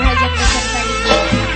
has a